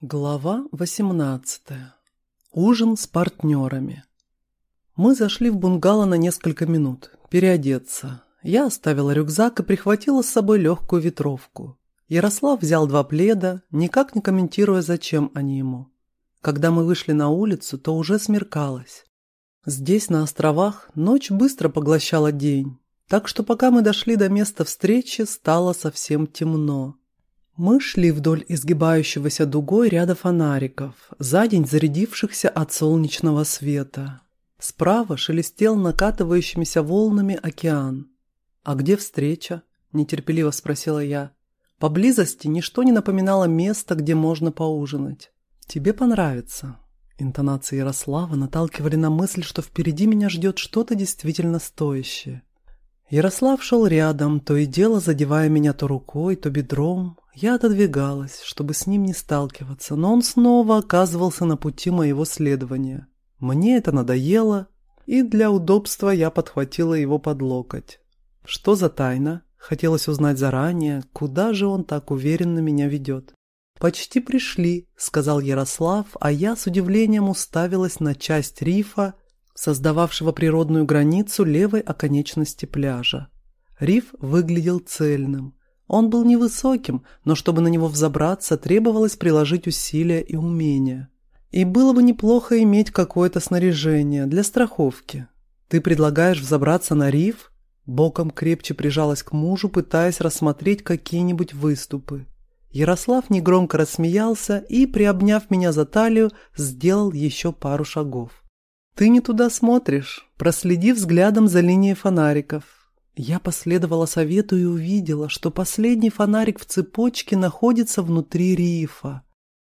Глава 18. Ужин с партнерами. Мы зашли в бунгало на несколько минут, переодеться. Я оставила рюкзак и прихватила с собой легкую ветровку. Ярослав взял два пледа, никак не комментируя, зачем они ему. Когда мы вышли на улицу, то уже смеркалось. Здесь, на островах, ночь быстро поглощала день, так что пока мы дошли до места встречи, стало совсем темно. Мы шли вдоль изгибающегося дугой ряда фонариков, за день зарядившихся от солнечного света. Справа шелестел накатывающимися волнами океан. «А где встреча?» – нетерпеливо спросила я. Поблизости ничто не напоминало место, где можно поужинать. «Тебе понравится». Интонации Ярослава наталкивали на мысль, что впереди меня ждет что-то действительно стоящее. Ярослав шел рядом, то и дело задевая меня то рукой, то бедром, я отодвигалась, чтобы с ним не сталкиваться, но он снова оказывался на пути моего следования. Мне это надоело, и для удобства я подхватила его под локоть. Что за тайна? Хотелось узнать заранее, куда же он так уверенно меня ведет. «Почти пришли», — сказал Ярослав, а я с удивлением уставилась на часть рифа, создававшего природную границу левой оконечности пляжа. Риф выглядел цельным. Он был невысоким, но чтобы на него взобраться, требовалось приложить усилия и умения. И было бы неплохо иметь какое-то снаряжение для страховки. Ты предлагаешь взобраться на риф? Боком крепче прижалась к мужу, пытаясь рассмотреть какие-нибудь выступы. Ярослав негромко рассмеялся и, приобняв меня за талию, сделал еще пару шагов. «Ты не туда смотришь. Проследи взглядом за линией фонариков. Я последовала совету и увидела, что последний фонарик в цепочке находится внутри рифа.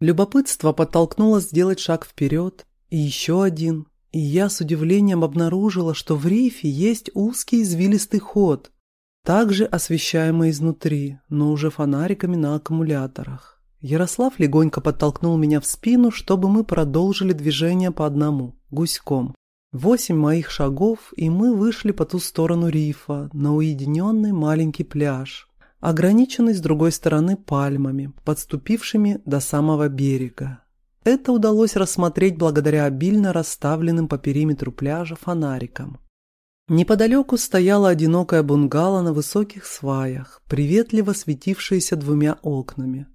Любопытство подтолкнуло сделать шаг вперед, и еще один, и я с удивлением обнаружила, что в рифе есть узкий извилистый ход, также освещаемый изнутри, но уже фонариками на аккумуляторах. Ярослав легонько подтолкнул меня в спину, чтобы мы продолжили движение по одному, гуськом. Восемь моих шагов, и мы вышли по ту сторону рифа, на уединенный маленький пляж, ограниченный с другой стороны пальмами, подступившими до самого берега. Это удалось рассмотреть благодаря обильно расставленным по периметру пляжа фонарикам. Неподалеку стояла одинокая бунгало на высоких сваях, приветливо светившаяся двумя окнами.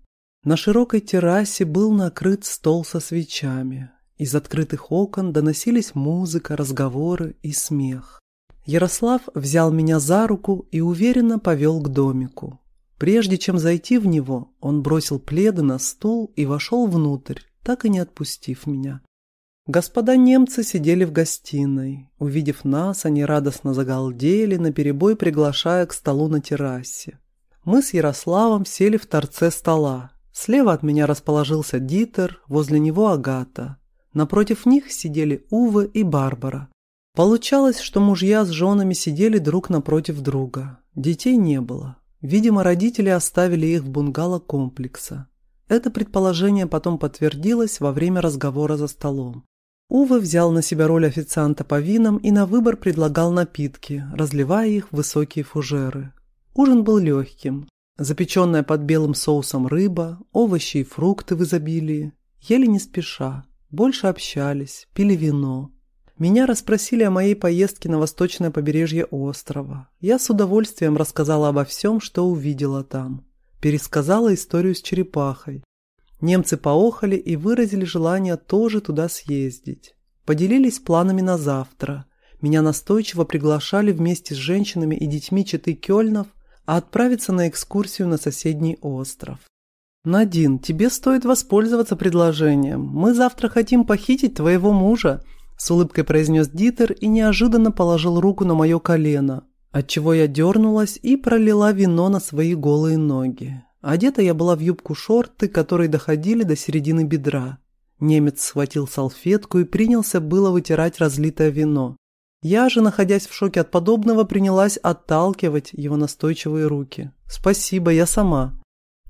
На широкой террасе был накрыт стол со свечами. Из открытых окон доносились музыка, разговоры и смех. Ярослав взял меня за руку и уверенно повел к домику. Прежде чем зайти в него, он бросил пледы на стул и вошел внутрь, так и не отпустив меня. Господа немцы сидели в гостиной. Увидев нас, они радостно загалдели, наперебой приглашая к столу на террасе. Мы с Ярославом сели в торце стола. Слева от меня расположился Дитер, возле него Агата. Напротив них сидели Увы и Барбара. Получалось, что мужья с женами сидели друг напротив друга. Детей не было. Видимо, родители оставили их в бунгало комплекса. Это предположение потом подтвердилось во время разговора за столом. Увы взял на себя роль официанта по винам и на выбор предлагал напитки, разливая их в высокие фужеры. Ужин был легким. Запеченная под белым соусом рыба, овощи и фрукты в изобилии. Ели не спеша. Больше общались, пили вино. Меня расспросили о моей поездке на восточное побережье острова. Я с удовольствием рассказала обо всем, что увидела там. Пересказала историю с черепахой. Немцы поохали и выразили желание тоже туда съездить. Поделились планами на завтра. Меня настойчиво приглашали вместе с женщинами и детьми Читы Кёльнов, а отправиться на экскурсию на соседний остров. «Надин, тебе стоит воспользоваться предложением. Мы завтра хотим похитить твоего мужа», – с улыбкой произнес Дитер и неожиданно положил руку на мое колено, отчего я дернулась и пролила вино на свои голые ноги. Одета я была в юбку-шорты, которые доходили до середины бедра. Немец схватил салфетку и принялся было вытирать разлитое вино. Я же, находясь в шоке от подобного, принялась отталкивать его настойчивые руки. «Спасибо, я сама».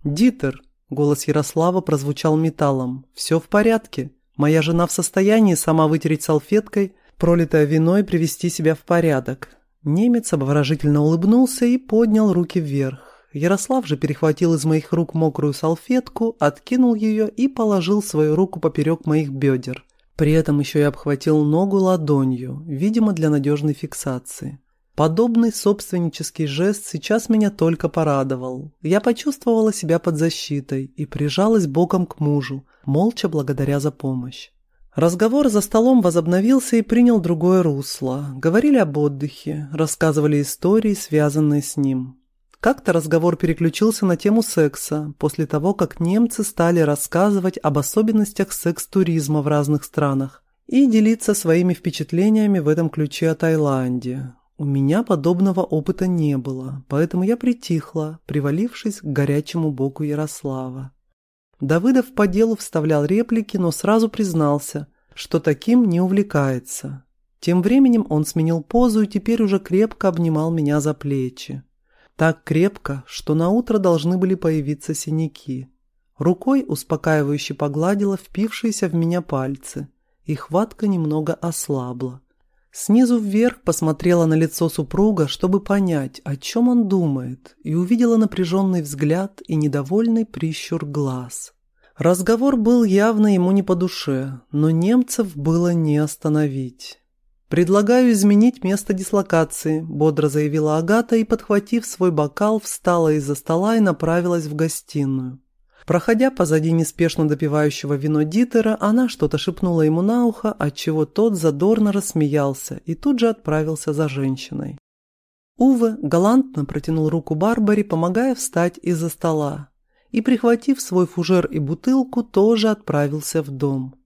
«Дитер», Голос Ярослава прозвучал металлом. «Все в порядке. Моя жена в состоянии сама вытереть салфеткой, пролитое вино и привести себя в порядок». Немец обворожительно улыбнулся и поднял руки вверх. Ярослав же перехватил из моих рук мокрую салфетку, откинул ее и положил свою руку поперек моих бедер. При этом еще и обхватил ногу ладонью, видимо, для надежной фиксации. Подобный собственнический жест сейчас меня только порадовал. Я почувствовала себя под защитой и прижалась боком к мужу, молча благодаря за помощь. Разговор за столом возобновился и принял другое русло. Говорили об отдыхе, рассказывали истории, связанные с ним. Как-то разговор переключился на тему секса, после того, как немцы стали рассказывать об особенностях секс-туризма в разных странах и делиться своими впечатлениями в этом ключе о Таиланде. У меня подобного опыта не было, поэтому я притихла, привалившись к горячему боку Ярослава. Давыдов по делу вставлял реплики, но сразу признался, что таким не увлекается. Тем временем он сменил позу и теперь уже крепко обнимал меня за плечи. Так крепко, что на утро должны были появиться синяки. Рукой успокаивающе погладила впившиеся в меня пальцы, и хватка немного ослабла. Снизу вверх посмотрела на лицо супруга, чтобы понять, о чем он думает, и увидела напряженный взгляд и недовольный прищур глаз. Разговор был явно ему не по душе, но немцев было не остановить. «Предлагаю изменить место дислокации», – бодро заявила Агата и, подхватив свой бокал, встала из-за стола и направилась в гостиную. Проходя позади неспешно допивающего вино Дитера, она что-то шепнула ему на ухо, отчего тот задорно рассмеялся и тут же отправился за женщиной. Уве галантно протянул руку Барбаре, помогая встать из-за стола, и, прихватив свой фужер и бутылку, тоже отправился в дом.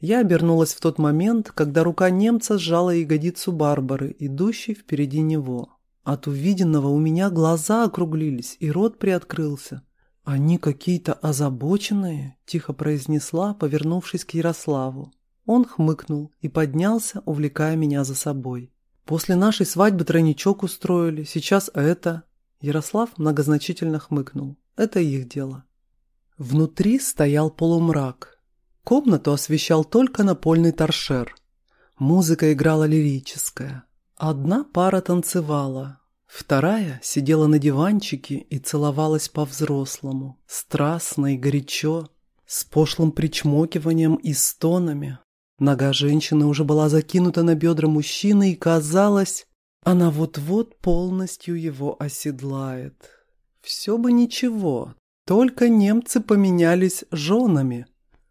Я обернулась в тот момент, когда рука немца сжала ягодицу Барбары, идущей впереди него. От увиденного у меня глаза округлились, и рот приоткрылся. «Они какие-то озабоченные», – тихо произнесла, повернувшись к Ярославу. Он хмыкнул и поднялся, увлекая меня за собой. «После нашей свадьбы тройничок устроили, сейчас это...» Ярослав многозначительно хмыкнул. «Это их дело». Внутри стоял полумрак. Комнату освещал только напольный торшер. Музыка играла лирическая. Одна пара танцевала, Вторая сидела на диванчике и целовалась по-взрослому, страстно и горячо, с пошлым причмокиванием и стонами. Нога женщины уже была закинута на бедра мужчины, и казалось, она вот-вот полностью его оседлает. Все бы ничего, только немцы поменялись женами.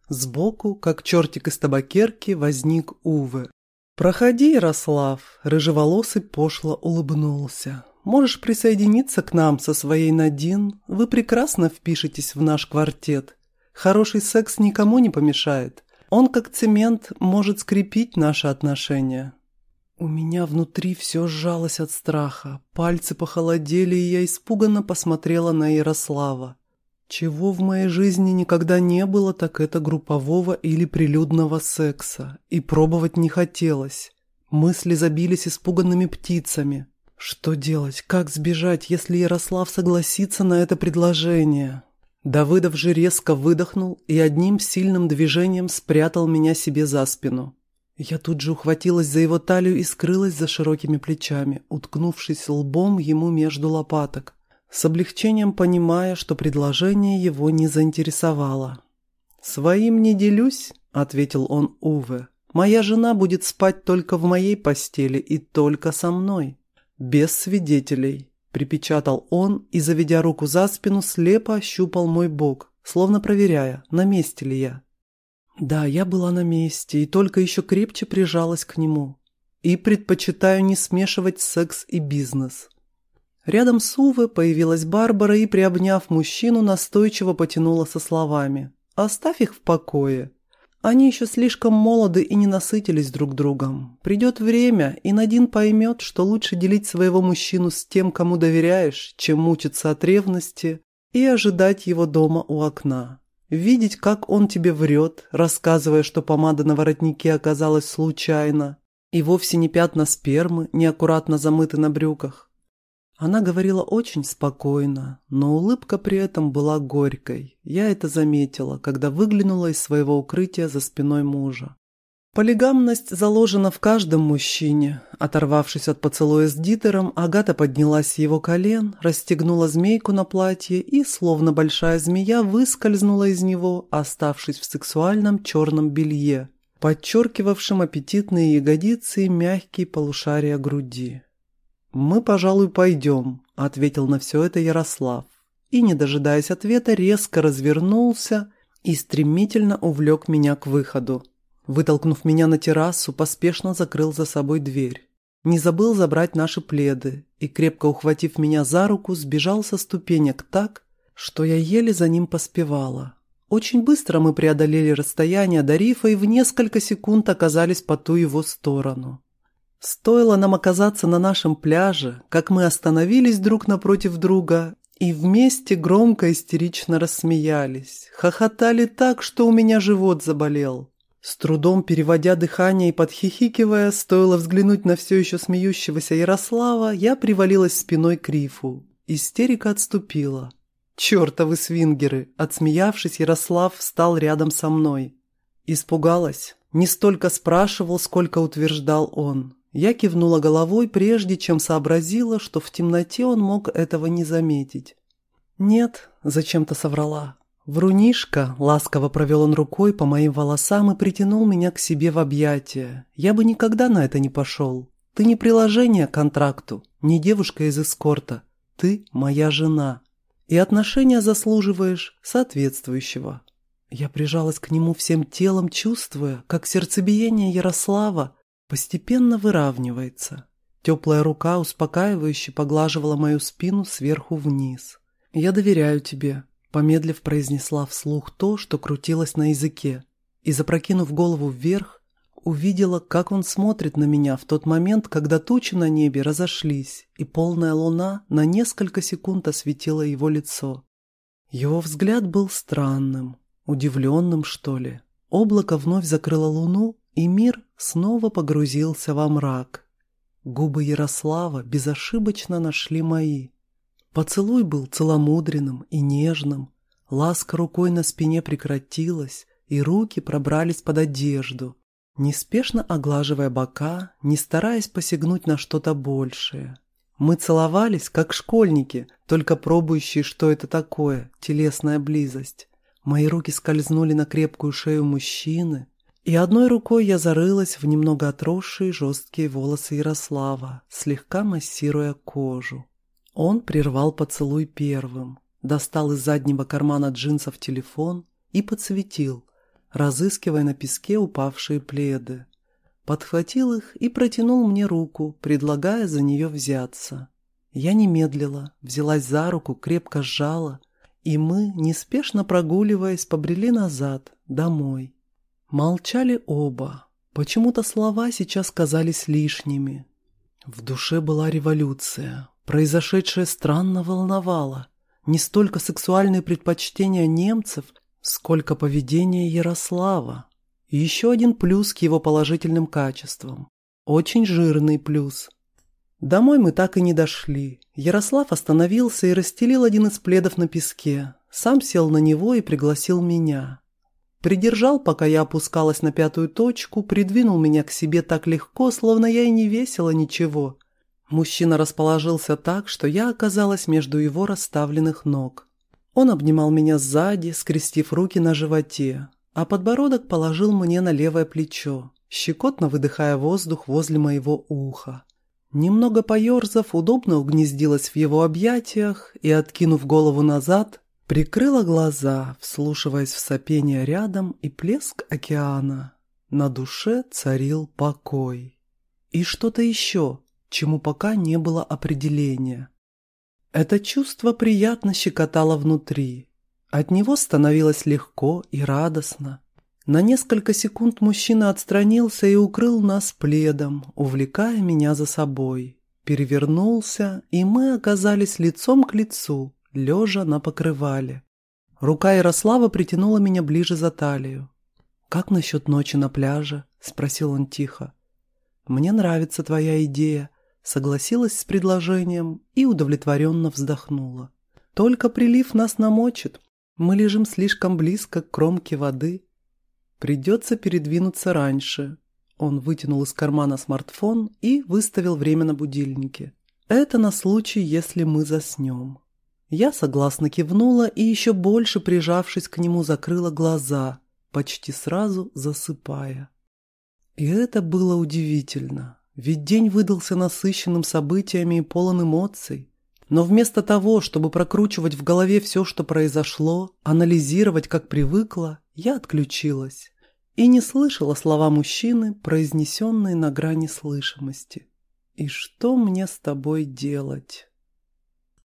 Сбоку, как чертик из табакерки, возник Уве. «Проходи, Ярослав!» – рыжеволосый пошло улыбнулся. Можешь присоединиться к нам со своей Надин. Вы прекрасно впишетесь в наш квартет. Хороший секс никому не помешает. Он, как цемент, может скрепить наши отношения». У меня внутри все сжалось от страха. Пальцы похолодели, и я испуганно посмотрела на Ярослава. Чего в моей жизни никогда не было, так это группового или прилюдного секса. И пробовать не хотелось. Мысли забились испуганными птицами. Что делать? Как сбежать, если Ярослав согласится на это предложение? Давыдов же резко выдохнул и одним сильным движением спрятал меня себе за спину. Я тут же ухватилась за его талию и скрылась за широкими плечами, уткнувшись лбом ему между лопаток, с облегчением понимая, что предложение его не заинтересовало. «Своим не делюсь», — ответил он Уве. «Моя жена будет спать только в моей постели и только со мной». «Без свидетелей», – припечатал он и, заведя руку за спину, слепо ощупал мой бок, словно проверяя, на месте ли я. Да, я была на месте и только еще крепче прижалась к нему. И предпочитаю не смешивать секс и бизнес. Рядом с Уве появилась Барбара и, приобняв мужчину, настойчиво потянула со словами «Оставь их в покое. Они еще слишком молоды и не насытились друг другом. Придет время, и Надин поймет, что лучше делить своего мужчину с тем, кому доверяешь, чем мучиться от ревности и ожидать его дома у окна. Видеть, как он тебе врет, рассказывая, что помада на воротнике оказалась случайно, и вовсе не пятна спермы, неаккуратно замыты на брюках. Она говорила очень спокойно, но улыбка при этом была горькой. Я это заметила, когда выглянула из своего укрытия за спиной мужа. Полигамность заложена в каждом мужчине. Оторвавшись от поцелуя с Дитером, Агата поднялась с его колен, расстегнула змейку на платье и, словно большая змея, выскользнула из него, оставшись в сексуальном черном белье, подчеркивавшем аппетитные ягодицы и мягкие полушария груди. «Мы, пожалуй, пойдем», — ответил на все это Ярослав. И, не дожидаясь ответа, резко развернулся и стремительно увлек меня к выходу. Вытолкнув меня на террасу, поспешно закрыл за собой дверь. Не забыл забрать наши пледы и, крепко ухватив меня за руку, сбежал со ступенек так, что я еле за ним поспевала. Очень быстро мы преодолели расстояние до рифа и в несколько секунд оказались по ту его сторону. Стоило нам оказаться на нашем пляже, как мы остановились друг напротив друга и вместе громко истерично рассмеялись, хохотали так, что у меня живот заболел. С трудом переводя дыхание и подхихикивая, стоило взглянуть на все еще смеющегося Ярослава, я привалилась спиной к рифу. Истерика отступила. «Чертовы свингеры!» Отсмеявшись, Ярослав встал рядом со мной. Испугалась. Не столько спрашивал, сколько утверждал он. Я кивнула головой, прежде чем сообразила, что в темноте он мог этого не заметить. «Нет», — зачем-то соврала. «Врунишка!» — ласково провел он рукой по моим волосам и притянул меня к себе в объятия. «Я бы никогда на это не пошел. Ты не приложение к контракту, не девушка из эскорта. Ты моя жена. И отношения заслуживаешь соответствующего». Я прижалась к нему всем телом, чувствуя, как сердцебиение Ярослава постепенно выравнивается. Теплая рука успокаивающе поглаживала мою спину сверху вниз. «Я доверяю тебе», Помедлив произнесла вслух то, что крутилось на языке, и, запрокинув голову вверх, увидела, как он смотрит на меня в тот момент, когда тучи на небе разошлись, и полная луна на несколько секунд осветила его лицо. Его взгляд был странным, удивленным, что ли. Облако вновь закрыло луну, и мир снова погрузился во мрак. Губы Ярослава безошибочно нашли мои. Поцелуй был целомудренным и нежным, ласка рукой на спине прекратилась, и руки пробрались под одежду, неспешно оглаживая бока, не стараясь посягнуть на что-то большее. Мы целовались, как школьники, только пробующие, что это такое, телесная близость. Мои руки скользнули на крепкую шею мужчины, и одной рукой я зарылась в немного отросшие жесткие волосы Ярослава, слегка массируя кожу. Он прервал поцелуй первым, достал из заднего кармана джинсов телефон и подсветил, разыскивая на песке упавшие пледы. Подхватил их и протянул мне руку, предлагая за нее взяться. Я не медлила, взялась за руку, крепко сжала, и мы, неспешно прогуливаясь, побрели назад, домой. Молчали оба. Почему-то слова сейчас казались лишними. В душе была революция. Произошедшее странно волновало. Не столько сексуальные предпочтения немцев, сколько поведение Ярослава. И еще один плюс к его положительным качествам. Очень жирный плюс. Домой мы так и не дошли. Ярослав остановился и расстелил один из пледов на песке. Сам сел на него и пригласил меня. Придержал, пока я опускалась на пятую точку, придвинул меня к себе так легко, словно я и не весила ничего – Мужчина расположился так, что я оказалась между его расставленных ног. Он обнимал меня сзади, скрестив руки на животе, а подбородок положил мне на левое плечо, щекотно выдыхая воздух возле моего уха. Немного поерзав, удобно угнездилась в его объятиях и, откинув голову назад, прикрыла глаза, вслушиваясь в сопение рядом и плеск океана. На душе царил покой. И что-то еще, чему пока не было определения. Это чувство приятно щекотало внутри. От него становилось легко и радостно. На несколько секунд мужчина отстранился и укрыл нас пледом, увлекая меня за собой. Перевернулся, и мы оказались лицом к лицу, лежа на покрывале. Рука Ярослава притянула меня ближе за талию. «Как насчет ночи на пляже?» – спросил он тихо. «Мне нравится твоя идея согласилась с предложением и удовлетворенно вздохнула. «Только прилив нас намочит. Мы лежим слишком близко к кромке воды. Придется передвинуться раньше. Он вытянул из кармана смартфон и выставил время на будильнике. Это на случай, если мы заснем. Я согласно кивнула и еще больше прижавшись к нему закрыла глаза, почти сразу засыпая. И это было удивительно, ведь день выдался насыщенным событиями и полон эмоций. Но вместо того, чтобы прокручивать в голове все, что произошло, анализировать, как привыкла, я отключилась и не слышала слова мужчины, произнесенные на грани слышимости. «И что мне с тобой делать?»